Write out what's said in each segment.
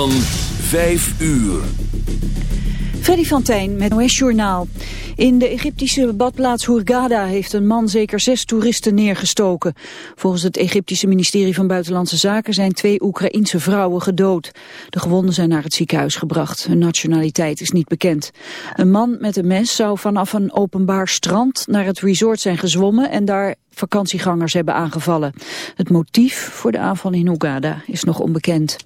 van 5 uur. Freddy van Tijn met NOS Journaal. In de Egyptische badplaats Hurghada heeft een man zeker zes toeristen neergestoken. Volgens het Egyptische ministerie van Buitenlandse Zaken zijn twee Oekraïense vrouwen gedood. De gewonden zijn naar het ziekenhuis gebracht. Hun nationaliteit is niet bekend. Een man met een mes zou vanaf een openbaar strand naar het resort zijn gezwommen en daar vakantiegangers hebben aangevallen. Het motief voor de aanval in Hurghada is nog onbekend.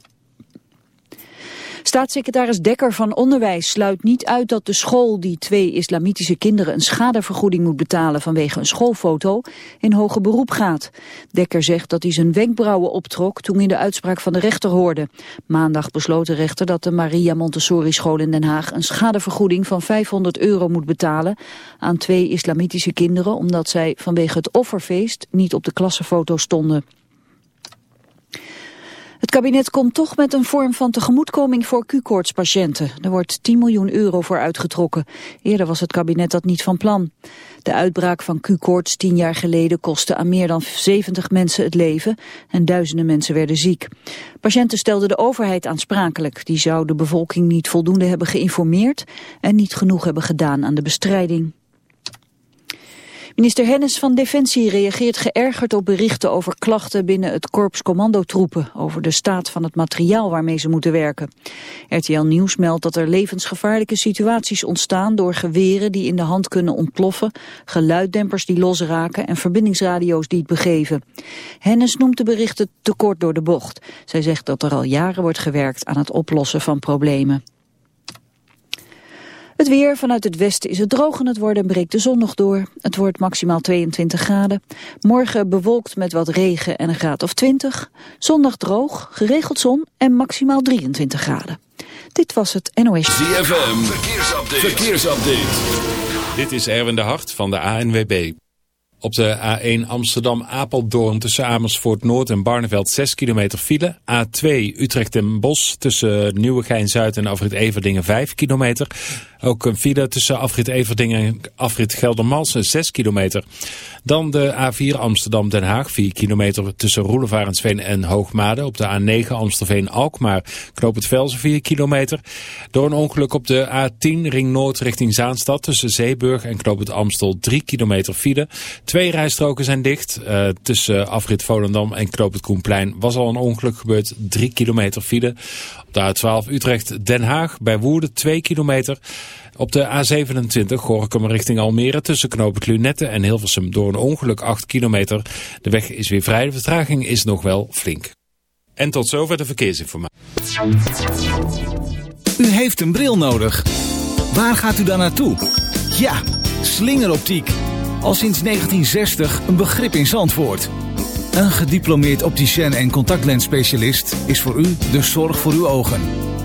Staatssecretaris Dekker van Onderwijs sluit niet uit dat de school die twee islamitische kinderen een schadevergoeding moet betalen vanwege een schoolfoto in hoger beroep gaat. Dekker zegt dat hij zijn wenkbrauwen optrok toen hij de uitspraak van de rechter hoorde. Maandag besloot de rechter dat de Maria Montessori school in Den Haag een schadevergoeding van 500 euro moet betalen aan twee islamitische kinderen omdat zij vanwege het offerfeest niet op de klassenfoto stonden. Het kabinet komt toch met een vorm van tegemoetkoming voor Q-koortspatiënten. Er wordt 10 miljoen euro voor uitgetrokken. Eerder was het kabinet dat niet van plan. De uitbraak van Q-koorts tien jaar geleden kostte aan meer dan 70 mensen het leven en duizenden mensen werden ziek. Patiënten stelden de overheid aansprakelijk. Die zou de bevolking niet voldoende hebben geïnformeerd en niet genoeg hebben gedaan aan de bestrijding. Minister Hennis van Defensie reageert geërgerd op berichten over klachten binnen het korps commandotroepen over de staat van het materiaal waarmee ze moeten werken. RTL Nieuws meldt dat er levensgevaarlijke situaties ontstaan door geweren die in de hand kunnen ontploffen, geluiddempers die losraken en verbindingsradio's die het begeven. Hennis noemt de berichten te kort door de bocht. Zij zegt dat er al jaren wordt gewerkt aan het oplossen van problemen. Het weer vanuit het westen is het droog en het worden en breekt de zon nog door. Het wordt maximaal 22 graden. Morgen bewolkt met wat regen en een graad of 20. Zondag droog, geregeld zon en maximaal 23 graden. Dit was het NOS. ZFM, verkeersupdate. verkeersupdate. Dit is Erwin de Hart van de ANWB. Op de A1 Amsterdam-Apeldoorn tussen Amersfoort Noord en Barneveld 6 kilometer file. A2 Utrecht en Bos tussen Nieuwegein-Zuid en Afrit Everdingen 5 kilometer. Ook een file tussen Afrit Everdingen en Afrit Geldermalsen 6 kilometer. Dan de A4 Amsterdam-Den Haag 4 kilometer tussen Roelevarensveen en Hoogmade. Op de A9 Amstelveen-Alkmaar knoop het Velsen 4 kilometer. Door een ongeluk op de A10 Ring Noord richting Zaanstad tussen Zeeburg en knoop het Amstel 3 kilometer file. Twee rijstroken zijn dicht. Uh, tussen afrit Volendam en Knoop het Koenplein was al een ongeluk gebeurd. 3 kilometer file. Op de A12 Utrecht-Den Haag bij Woerden 2 kilometer. Op de A27 Gorkum richting Almere tussen Knoop het Lunette en Hilversum door een ongeluk 8 kilometer. De weg is weer vrij. De vertraging is nog wel flink. En tot zover de verkeersinformatie. U heeft een bril nodig. Waar gaat u dan naartoe? Ja, slingeroptiek al sinds 1960 een begrip in Zandvoort. Een gediplomeerd opticien en contactlensspecialist is voor u de zorg voor uw ogen.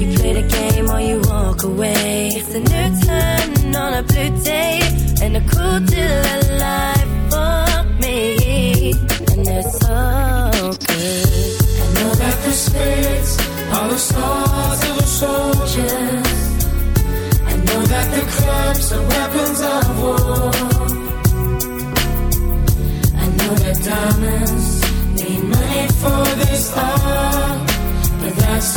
you play the game or you walk away. It's a new turn on a blue day and a cool deal of life for me. And it's so good.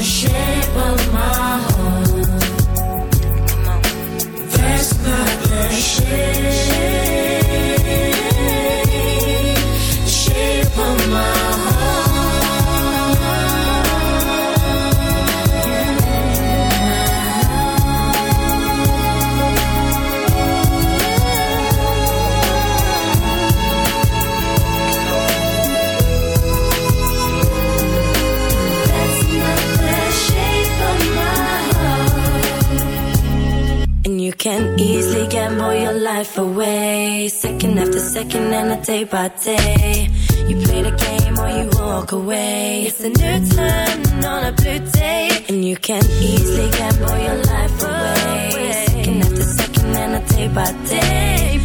the shape of my heart. That's not the shape. Life away, second after second and a day by day. You play the game or you walk away. It's a new turn on a blue day, and you can easily gamble your life away. Second after second and a day by day. You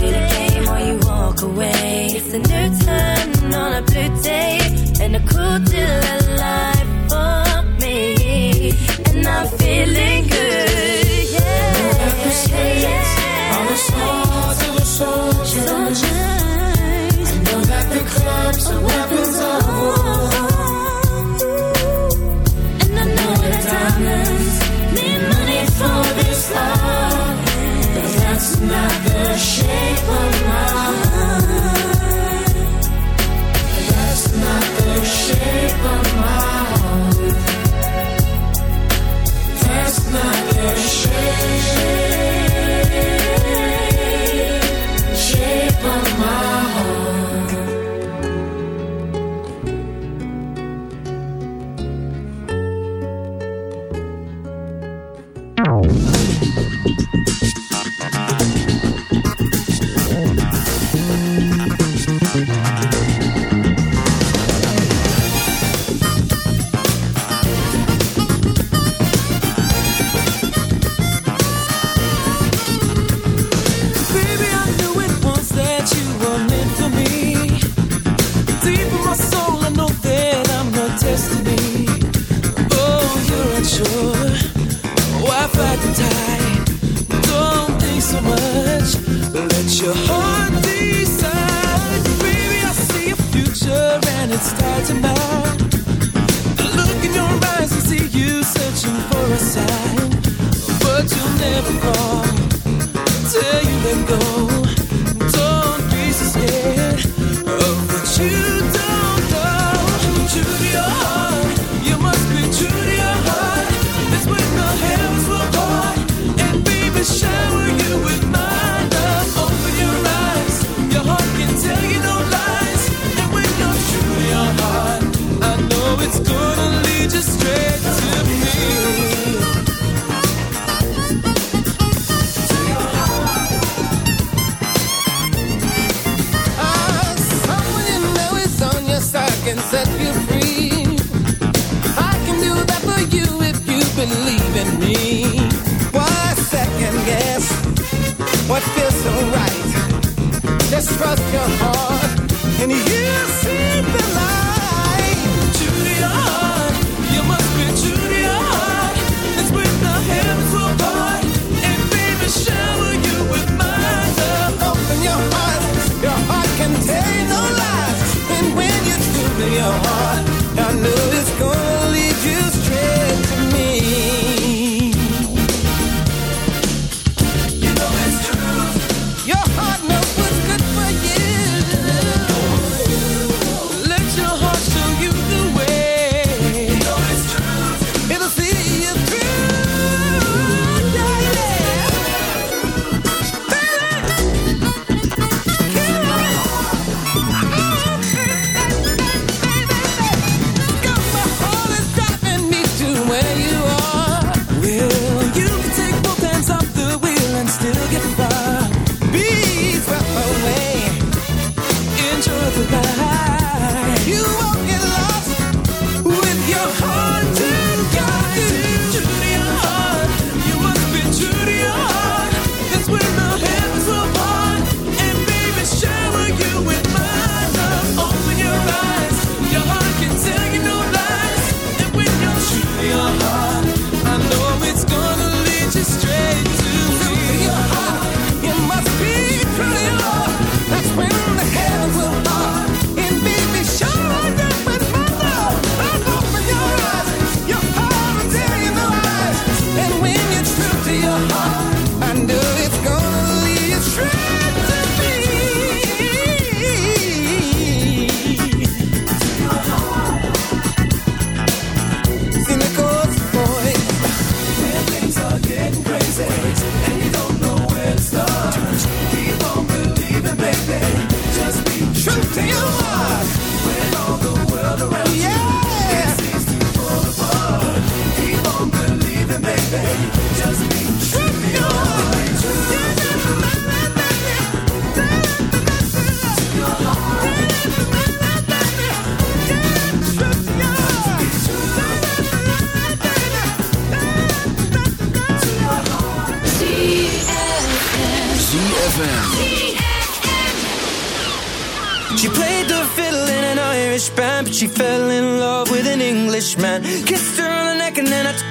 play the game or you walk away. It's a new turn on a blue day, and a cool deal of life for me, and I'm feeling good. Not the shape of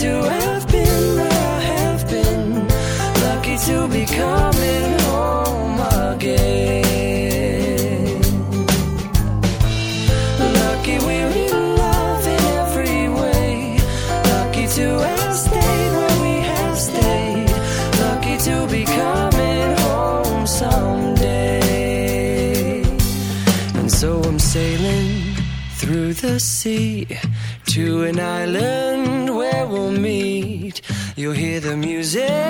to have you hear the music.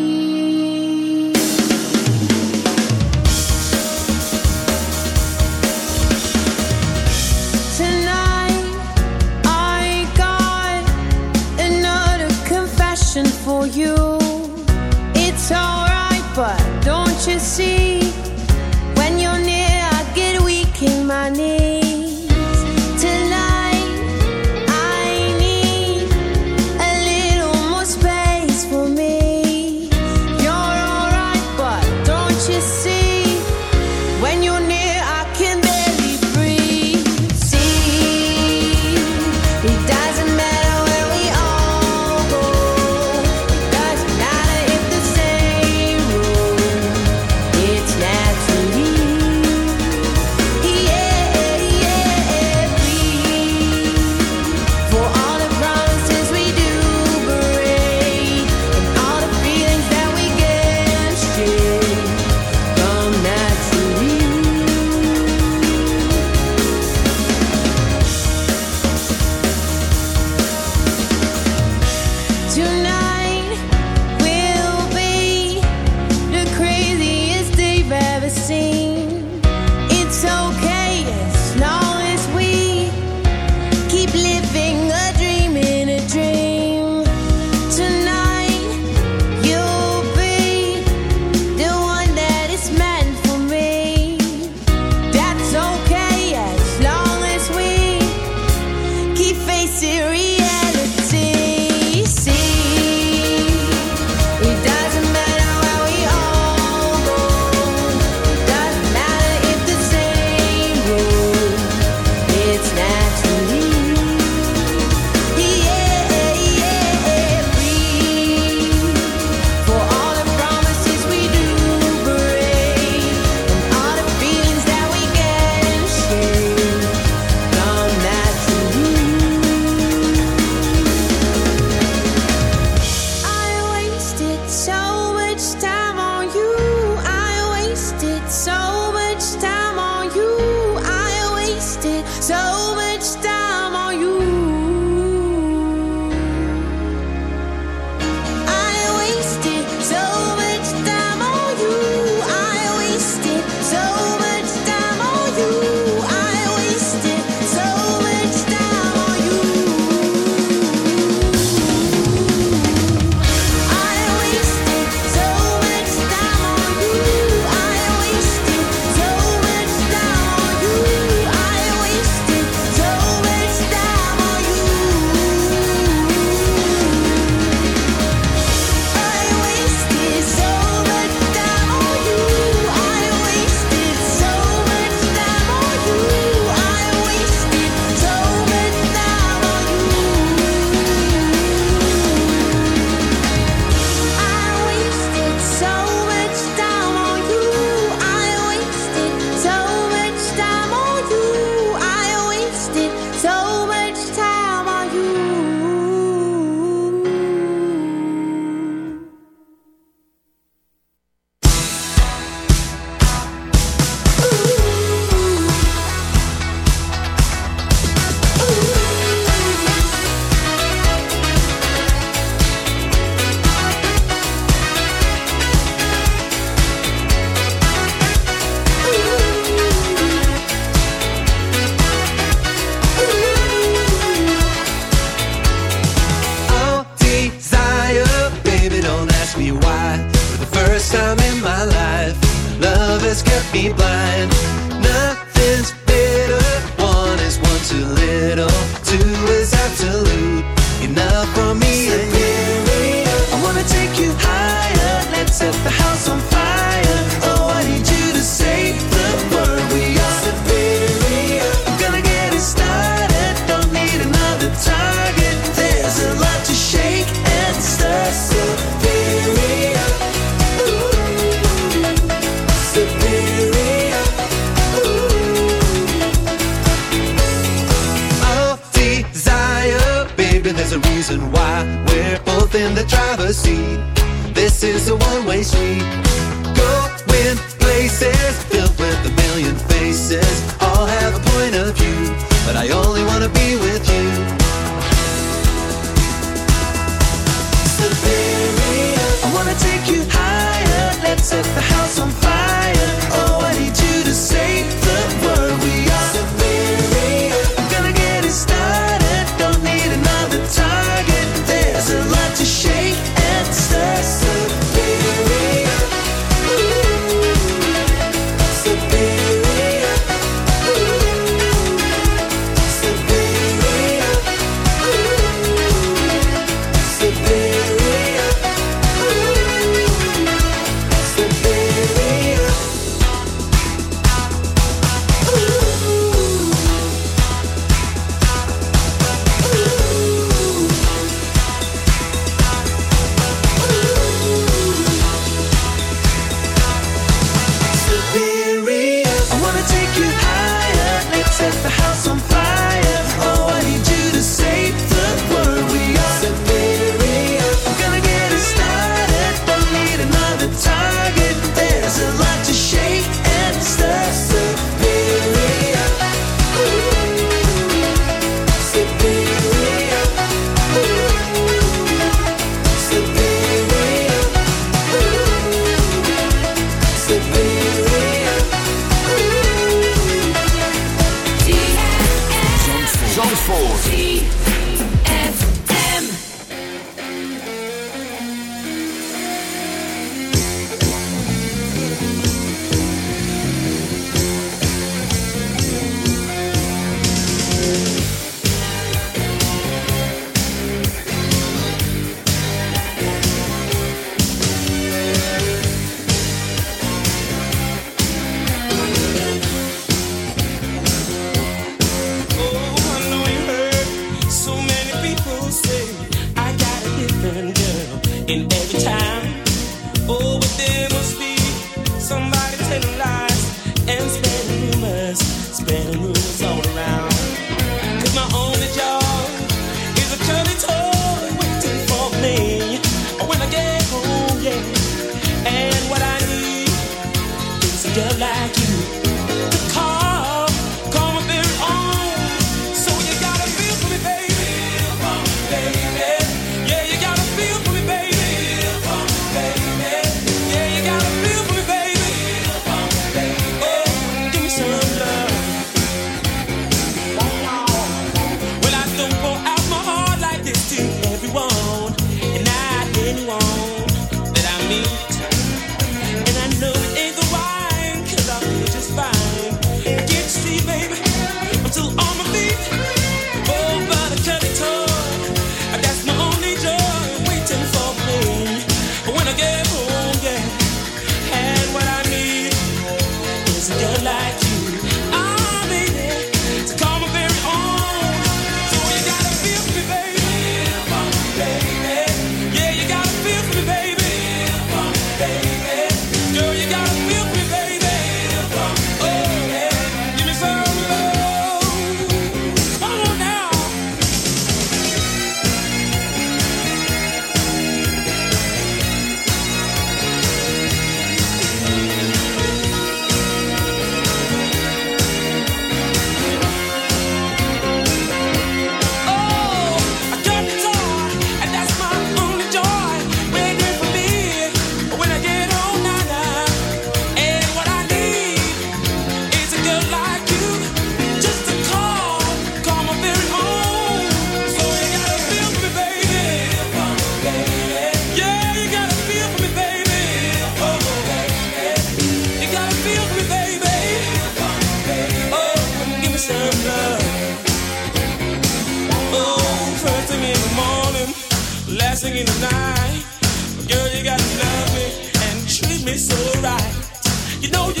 A girl like you singing tonight. Girl, you gotta love me and treat me so right. You know you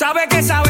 Sabe que esa